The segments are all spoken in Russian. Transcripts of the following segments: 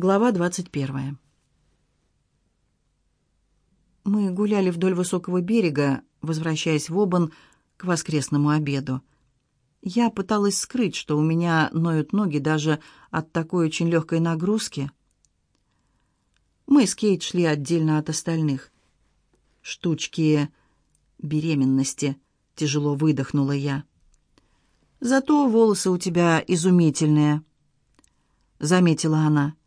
Глава 21. Мы гуляли вдоль высокого берега, возвращаясь в Обан к воскресному обеду. Я пыталась скрыть, что у меня ноют ноги даже от такой очень легкой нагрузки. Мы с Кейт шли отдельно от остальных. «Штучки беременности», — тяжело выдохнула я. «Зато волосы у тебя изумительные», — заметила она.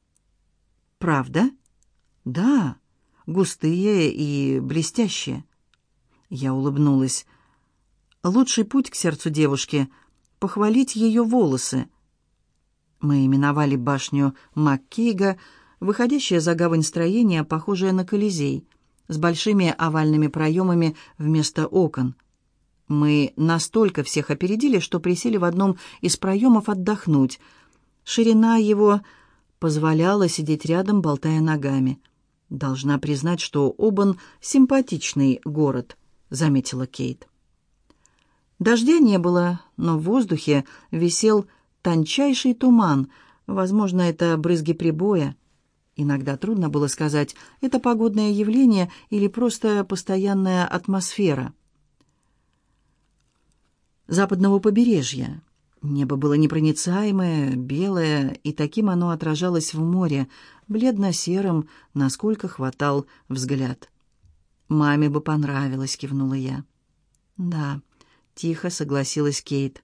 «Правда?» «Да, густые и блестящие». Я улыбнулась. «Лучший путь к сердцу девушки — похвалить ее волосы». Мы именовали башню Маккейга, выходящее за гавань строение, похожее на Колизей, с большими овальными проемами вместо окон. Мы настолько всех опередили, что присели в одном из проемов отдохнуть. Ширина его позволяла сидеть рядом, болтая ногами. «Должна признать, что Обан — симпатичный город», — заметила Кейт. Дождя не было, но в воздухе висел тончайший туман. Возможно, это брызги прибоя. Иногда трудно было сказать, это погодное явление или просто постоянная атмосфера. Западного побережья. Небо было непроницаемое, белое, и таким оно отражалось в море, бледно-серым, насколько хватал взгляд. «Маме бы понравилось», — кивнула я. «Да», — тихо согласилась Кейт.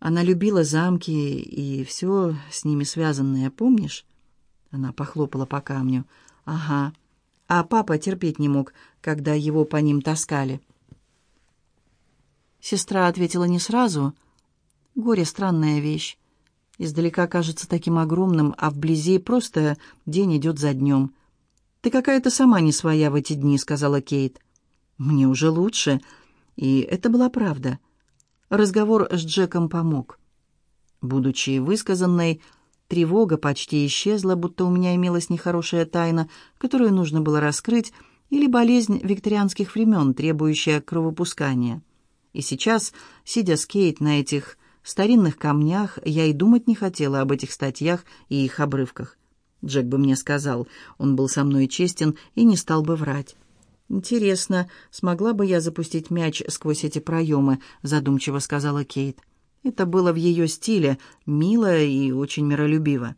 Она любила замки и все с ними связанное, помнишь? Она похлопала по камню. «Ага. А папа терпеть не мог, когда его по ним таскали». Сестра ответила не сразу. Горе — странная вещь. Издалека кажется таким огромным, а вблизи просто день идет за днем. «Ты какая-то сама не своя в эти дни», — сказала Кейт. «Мне уже лучше». И это была правда. Разговор с Джеком помог. Будучи высказанной, тревога почти исчезла, будто у меня имелась нехорошая тайна, которую нужно было раскрыть, или болезнь викторианских времен, требующая кровопускания. И сейчас, сидя с Кейт на этих старинных камнях, я и думать не хотела об этих статьях и их обрывках. Джек бы мне сказал, он был со мной честен и не стал бы врать. «Интересно, смогла бы я запустить мяч сквозь эти проемы?» — задумчиво сказала Кейт. Это было в ее стиле, мило и очень миролюбиво.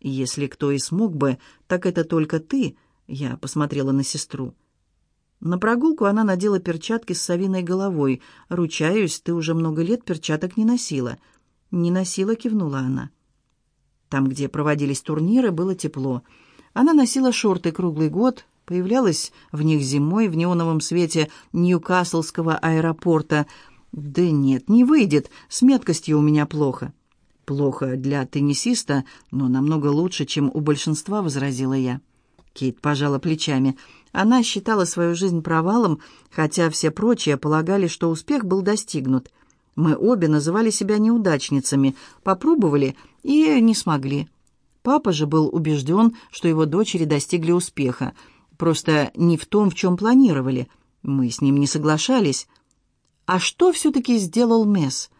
«Если кто и смог бы, так это только ты», — я посмотрела на сестру. На прогулку она надела перчатки с совиной головой. «Ручаюсь, ты уже много лет перчаток не носила». «Не носила», — кивнула она. Там, где проводились турниры, было тепло. Она носила шорты круглый год, появлялась в них зимой в неоновом свете Ньюкаслского аэропорта. «Да нет, не выйдет, с меткостью у меня плохо». «Плохо для теннисиста, но намного лучше, чем у большинства», — возразила я. Кейт пожала плечами. Она считала свою жизнь провалом, хотя все прочие полагали, что успех был достигнут. Мы обе называли себя неудачницами, попробовали и не смогли. Папа же был убежден, что его дочери достигли успеха. Просто не в том, в чем планировали. Мы с ним не соглашались. А что все-таки сделал Месс?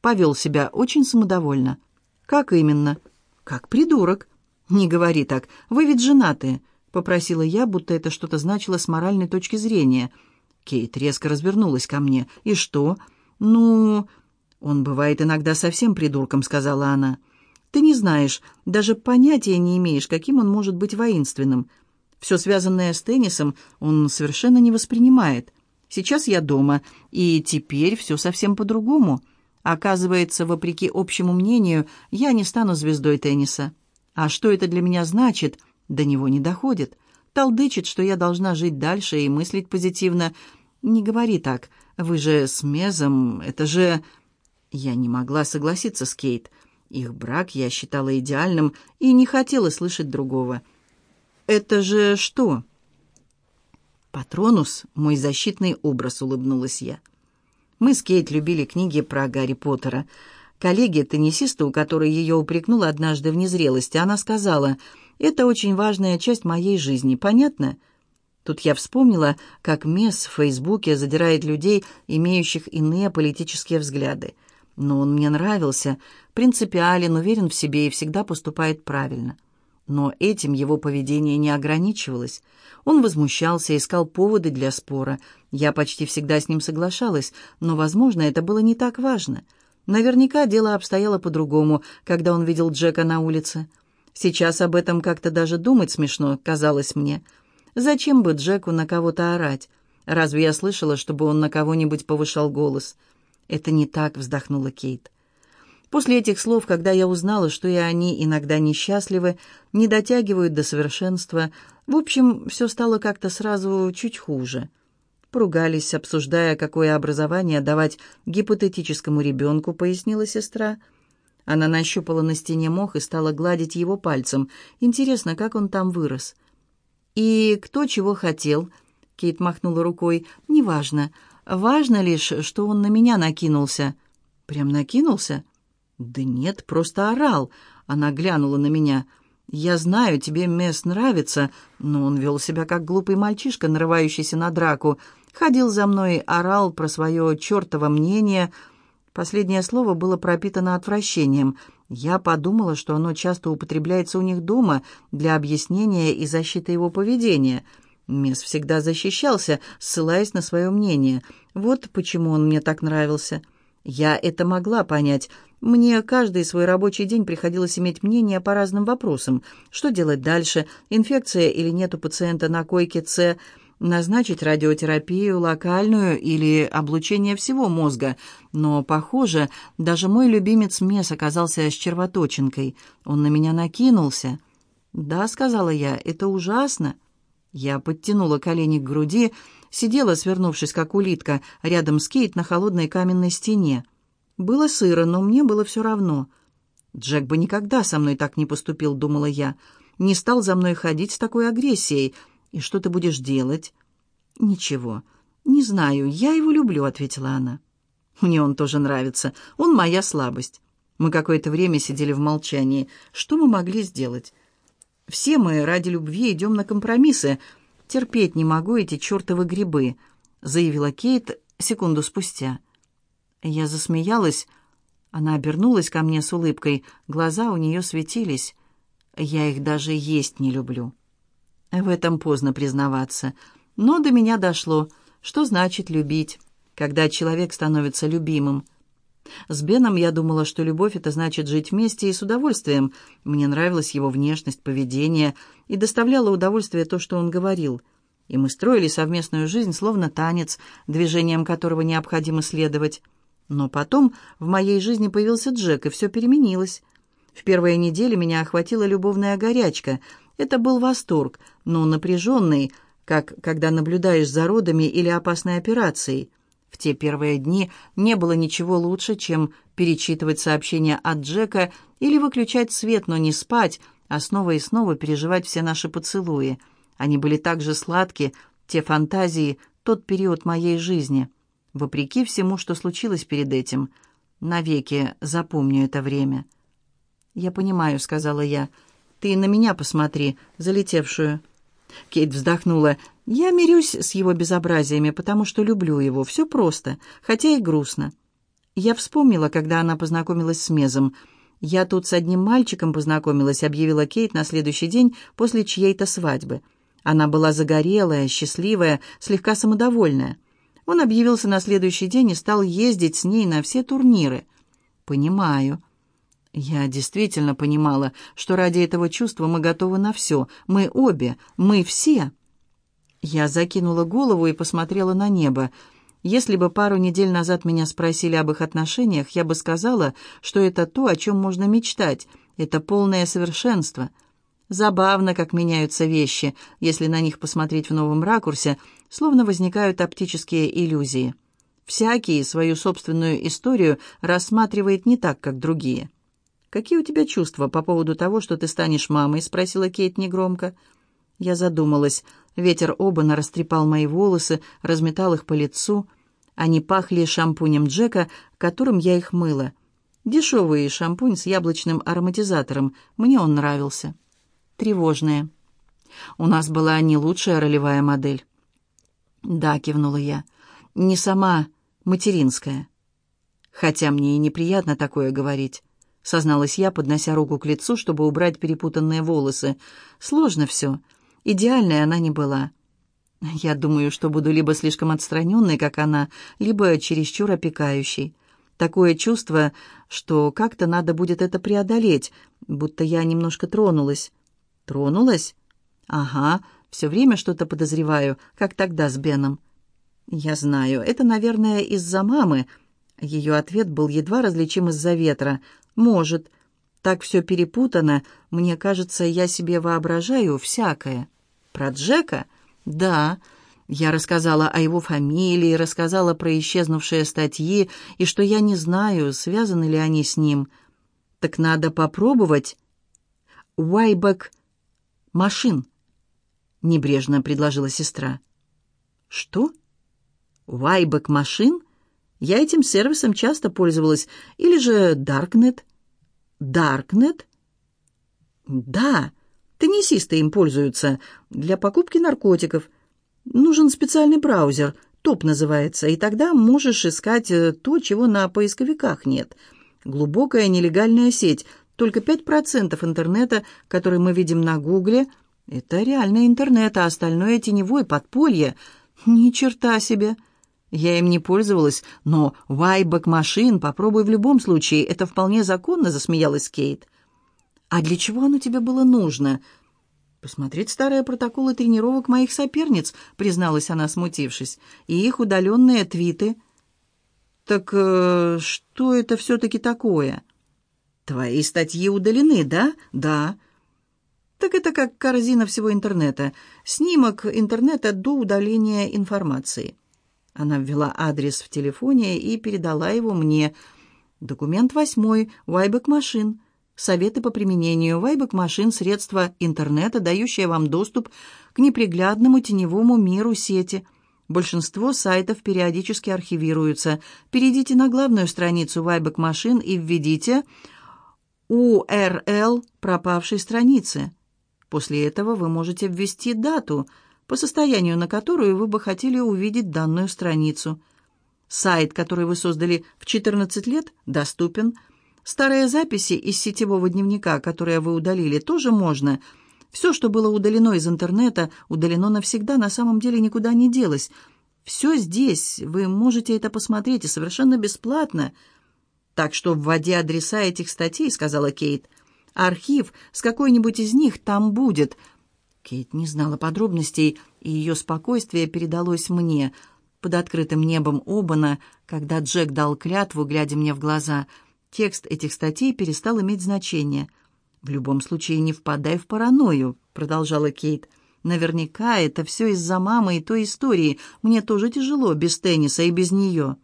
Повел себя очень самодовольно. Как именно? Как придурок. Не говори так, вы ведь женатые. — попросила я, будто это что-то значило с моральной точки зрения. Кейт резко развернулась ко мне. «И что?» «Ну...» «Он бывает иногда совсем придурком», — сказала она. «Ты не знаешь, даже понятия не имеешь, каким он может быть воинственным. Все связанное с теннисом он совершенно не воспринимает. Сейчас я дома, и теперь все совсем по-другому. Оказывается, вопреки общему мнению, я не стану звездой тенниса. А что это для меня значит?» До него не доходит. Толдычит, что я должна жить дальше и мыслить позитивно. Не говори так. Вы же с Мезом, это же... Я не могла согласиться с Кейт. Их брак я считала идеальным и не хотела слышать другого. «Это же что?» «Патронус — мой защитный образ», — улыбнулась я. Мы с Кейт любили книги про Гарри Поттера. Коллеге-теннисисту, который ее упрекнула однажды в незрелости, она сказала — это очень важная часть моей жизни, понятно? Тут я вспомнила, как Месс в Фейсбуке задирает людей, имеющих иные политические взгляды. Но он мне нравился, принципиален, уверен в себе и всегда поступает правильно. Но этим его поведение не ограничивалось. Он возмущался, искал поводы для спора. Я почти всегда с ним соглашалась, но, возможно, это было не так важно. Наверняка дело обстояло по-другому, когда он видел Джека на улице. Сейчас об этом как-то даже думать смешно, казалось мне. Зачем бы Джеку на кого-то орать? Разве я слышала, чтобы он на кого-нибудь повышал голос? «Это не так», — вздохнула Кейт. После этих слов, когда я узнала, что и они иногда несчастливы, не дотягивают до совершенства, в общем, все стало как-то сразу чуть хуже. Поругались, обсуждая, какое образование давать гипотетическому ребенку, пояснила сестра. Она нащупала на стене мох и стала гладить его пальцем. Интересно, как он там вырос. «И кто чего хотел?» Кейт махнула рукой. «Неважно. Важно лишь, что он на меня накинулся». «Прям накинулся?» «Да нет, просто орал». Она глянула на меня. «Я знаю, тебе Месс нравится, но он вел себя как глупый мальчишка, нарывающийся на драку. Ходил за мной, орал про свое чертово мнение». Последнее слово было пропитано отвращением. Я подумала, что оно часто употребляется у них дома для объяснения и защиты его поведения. Месс всегда защищался, ссылаясь на свое мнение. Вот почему он мне так нравился. Я это могла понять, мне каждый свой рабочий день приходилось иметь мнение по разным вопросам. Что делать дальше? Инфекция или нет у пациента на койке С? Назначить радиотерапию локальную или облучение всего мозга. Но, похоже, даже мой любимец Мес оказался с червоточинкой. Он на меня накинулся. «Да», — сказала я, — «это ужасно». Я подтянула колени к груди, сидела, свернувшись как улитка, рядом с Кейт на холодной каменной стене. Было сыро, но мне было все равно. Джек бы никогда со мной так не поступил, думала я. Не стал за мной ходить с такой агрессией. И что ты будешь делать? Ничего. Не знаю, я его люблю, ответила она. Мне он тоже нравится. Он моя слабость. Мы какое-то время сидели в молчании. Что мы могли сделать? Все мы ради любви идем на компромиссы. Терпеть не могу эти чертовы грибы, заявила Кейт секунду спустя. Я засмеялась. Она обернулась ко мне с улыбкой. Глаза у нее светились. Я их даже есть не люблю. В этом поздно признаваться. Но до меня дошло. Что значит любить, когда человек становится любимым? С Беном я думала, что любовь — это значит жить вместе и с удовольствием. Мне нравилась его внешность, поведение, и доставляло удовольствие то, что он говорил. И мы строили совместную жизнь, словно танец, движением которого необходимо следовать. Но потом в моей жизни появился Джек, и все переменилось. В первые недели меня охватила любовная горячка. Это был восторг, но напряженный, как когда наблюдаешь за родами или опасной операцией. В те первые дни не было ничего лучше, чем перечитывать сообщения от Джека или выключать свет, но не спать, а снова и снова переживать все наши поцелуи. Они были так же сладки, те фантазии, тот период моей жизни вопреки всему, что случилось перед этим. Навеки запомню это время. «Я понимаю», — сказала я. «Ты на меня посмотри, залетевшую». Кейт вздохнула. «Я мирюсь с его безобразиями, потому что люблю его. Все просто, хотя и грустно». Я вспомнила, когда она познакомилась с Мезом. «Я тут с одним мальчиком познакомилась», — объявила Кейт на следующий день после чьей-то свадьбы. Она была загорелая, счастливая, слегка самодовольная. Он объявился на следующий день и стал ездить с ней на все турниры. «Понимаю». Я действительно понимала, что ради этого чувства мы готовы на все. Мы обе, мы все. Я закинула голову и посмотрела на небо. Если бы пару недель назад меня спросили об их отношениях, я бы сказала, что это то, о чем можно мечтать. Это полное совершенство — Забавно, как меняются вещи, если на них посмотреть в новом ракурсе, словно возникают оптические иллюзии. Всякий свою собственную историю рассматривает не так, как другие. «Какие у тебя чувства по поводу того, что ты станешь мамой?» — спросила Кейт негромко. Я задумалась. Ветер обана растрепал мои волосы, разметал их по лицу. Они пахли шампунем Джека, которым я их мыла. Дешевый шампунь с яблочным ароматизатором. Мне он нравился тревожные. У нас была не лучшая ролевая модель. «Да», — кивнула я, — «не сама материнская». Хотя мне и неприятно такое говорить. — созналась я, поднося руку к лицу, чтобы убрать перепутанные волосы. «Сложно все. Идеальной она не была. Я думаю, что буду либо слишком отстраненной, как она, либо чересчур опекающей. Такое чувство, что как-то надо будет это преодолеть, будто я немножко тронулась». «Тронулась?» «Ага, все время что-то подозреваю, как тогда с Беном». «Я знаю, это, наверное, из-за мамы». Ее ответ был едва различим из-за ветра — «Может. Так все перепутано. Мне кажется, я себе воображаю всякое». «Про Джека?» «Да». Я рассказала о его фамилии, рассказала про исчезнувшие статьи и что я не знаю, связаны ли они с ним. Так надо попробовать. «Уайбек машин», — небрежно предложила сестра. «Что? Уайбек машин?» Я этим сервисом часто пользовалась. Или же Даркнет. Даркнет? Да, теннисисты им пользуются для покупки наркотиков. Нужен специальный браузер, топ называется, и тогда можешь искать э, то, чего на поисковиках нет. Глубокая нелегальная сеть. Только 5% интернета, который мы видим на Гугле, это реальный интернет, а остальное теневой, подполье. Ни черта себе! Я им не пользовалась, но Вайбек машин попробуй в любом случае, это вполне законно, засмеялась Кейт. А для чего оно тебе было нужно? Посмотреть старые протоколы тренировок моих соперниц, призналась она, смутившись, и их удаленные твиты. Так э, что это все-таки такое? Твои статьи удалены, да? Да. Так это как корзина всего интернета. Снимок интернета до удаления информации. Она ввела адрес в телефоне и передала его мне. Документ восьмой. Вайбек машин. Советы по применению Вайбек машин – средства интернета, дающие вам доступ к неприглядному теневому миру сети. Большинство сайтов периодически архивируются. Перейдите на главную страницу Вайбек машин и введите URL пропавшей страницы. После этого вы можете ввести дату – по состоянию на которую вы бы хотели увидеть данную страницу. Сайт, который вы создали в 14 лет, доступен. Старые записи из сетевого дневника, которые вы удалили, тоже можно. Все, что было удалено из интернета, удалено навсегда, на самом деле никуда не делось. Все здесь, вы можете это посмотреть и совершенно бесплатно. Так что вводи адреса этих статей, сказала Кейт. Архив с какой-нибудь из них там будет – Кейт не знала подробностей, и ее спокойствие передалось мне. Под открытым небом Обана, когда Джек дал клятву, глядя мне в глаза, текст этих статей перестал иметь значение. «В любом случае не впадай в паранойю», — продолжала Кейт. «Наверняка это все из-за мамы и той истории. Мне тоже тяжело без тенниса и без нее».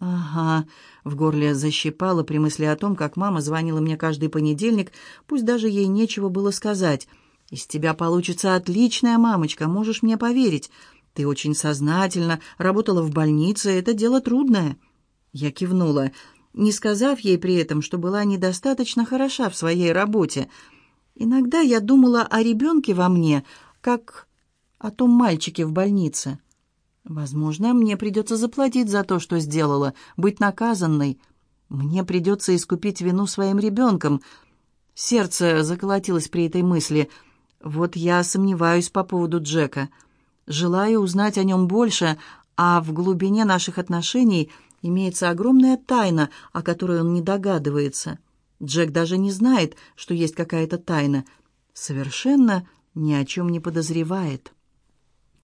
«Ага», — в горле защипало при мысли о том, как мама звонила мне каждый понедельник, пусть даже ей нечего было сказать — из тебя получится отличная мамочка, можешь мне поверить. Ты очень сознательно, работала в больнице, это дело трудное». Я кивнула, не сказав ей при этом, что была недостаточно хороша в своей работе. Иногда я думала о ребенке во мне, как о том мальчике в больнице. Возможно, мне придется заплатить за то, что сделала, быть наказанной. Мне придется искупить вину своим ребенком. Сердце заколотилось при этой мысли — вот я сомневаюсь по поводу Джека. Желаю узнать о нем больше, а в глубине наших отношений имеется огромная тайна, о которой он не догадывается. Джек даже не знает, что есть какая-то тайна. Совершенно ни о чем не подозревает».